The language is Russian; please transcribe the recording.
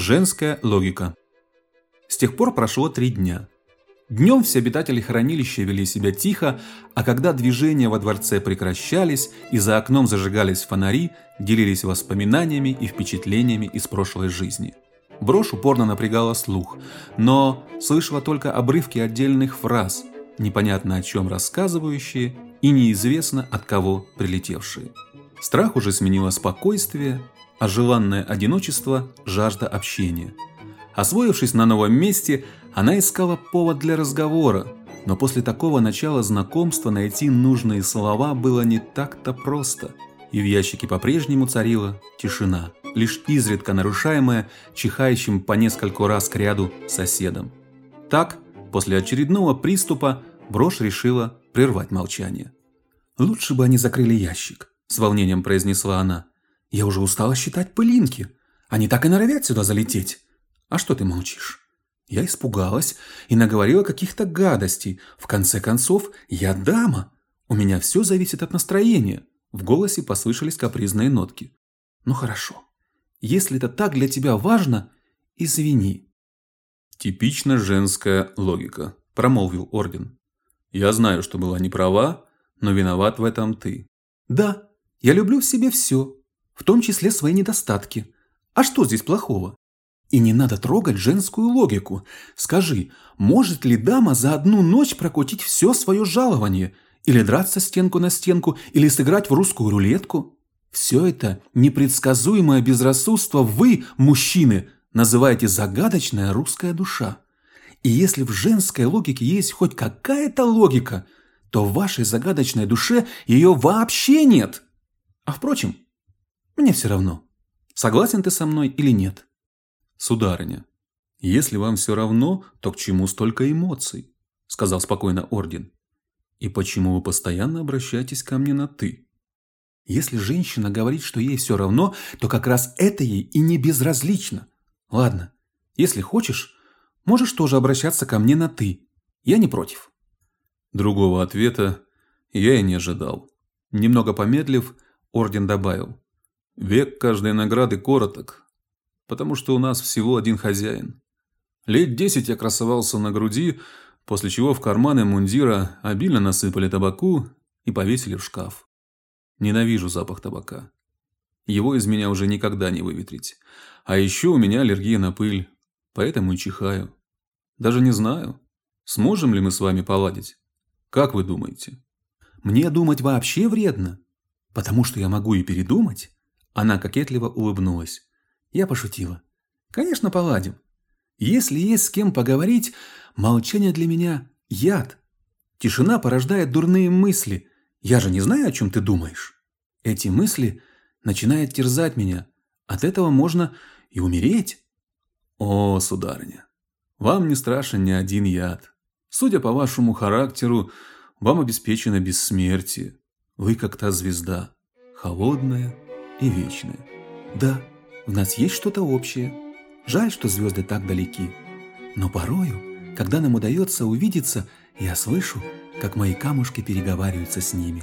Женская логика. С тех пор прошло три дня. Днем все обитатели хранилища вели себя тихо, а когда движения во дворце прекращались и за окном зажигались фонари, делились воспоминаниями и впечатлениями из прошлой жизни. Брошь упорно напрягала слух, но слышала только обрывки отдельных фраз, непонятно о чем рассказывающие и неизвестно от кого прилетевшие. Страх уже сменило спокойствие, а желанное одиночество – жажда общения. Освоившись на новом месте, она искала повод для разговора, но после такого начала знакомства найти нужные слова было не так-то просто, и в ящике по-прежнему царила тишина, лишь изредка нарушаемая чихающим по нескольку раз к ряду соседом. Так, после очередного приступа, Брошь решила прервать молчание. «Лучше бы они закрыли ящик», – с волнением произнесла она. Я уже устала считать пылинки. Они так и норовят сюда залететь. А что ты молчишь? Я испугалась и наговорила каких-то гадостей. В конце концов, я дама. У меня все зависит от настроения. В голосе послышались капризные нотки. Ну хорошо. Если это так для тебя важно, извини. Типично женская логика, промолвил Орден. Я знаю, что была не права, но виноват в этом ты. Да, я люблю в себе все, в том числе свои недостатки. А что здесь плохого? И не надо трогать женскую логику. Скажи, может ли дама за одну ночь прокрутить все свое жалование? Или драться стенку на стенку? Или сыграть в русскую рулетку? Все это непредсказуемое безрассудство вы, мужчины, называете загадочная русская душа. И если в женской логике есть хоть какая-то логика, то в вашей загадочной душе ее вообще нет. А впрочем, мне все равно, согласен ты со мной или нет. Сударыня, если вам все равно, то к чему столько эмоций? Сказал спокойно Орден. И почему вы постоянно обращаетесь ко мне на «ты»? Если женщина говорит, что ей все равно, то как раз это ей и не безразлично. Ладно, если хочешь, можешь тоже обращаться ко мне на «ты». Я не против. Другого ответа я и не ожидал. Немного помедлив, Орден добавил. Век каждой награды короток, потому что у нас всего один хозяин. Лет десять я красовался на груди, после чего в карманы мундира обильно насыпали табаку и повесили в шкаф. Ненавижу запах табака. Его из меня уже никогда не выветрить. А еще у меня аллергия на пыль, поэтому и чихаю. Даже не знаю, сможем ли мы с вами поладить. Как вы думаете? Мне думать вообще вредно, потому что я могу и передумать. Она кокетливо улыбнулась. Я пошутила. Конечно, поладим. Если есть с кем поговорить, молчание для меня яд. Тишина порождает дурные мысли. Я же не знаю, о чем ты думаешь. Эти мысли начинают терзать меня. От этого можно и умереть. О, сударыня, вам не страшен ни один яд. Судя по вашему характеру, вам обеспечено бессмертие. Вы как та звезда, холодная и вечное. Да, в нас есть что-то общее. Жаль, что звезды так далеки. Но порою, когда нам удается увидеться, я слышу, как мои камушки переговариваются с ними.